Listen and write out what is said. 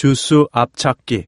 주스 앞찾기.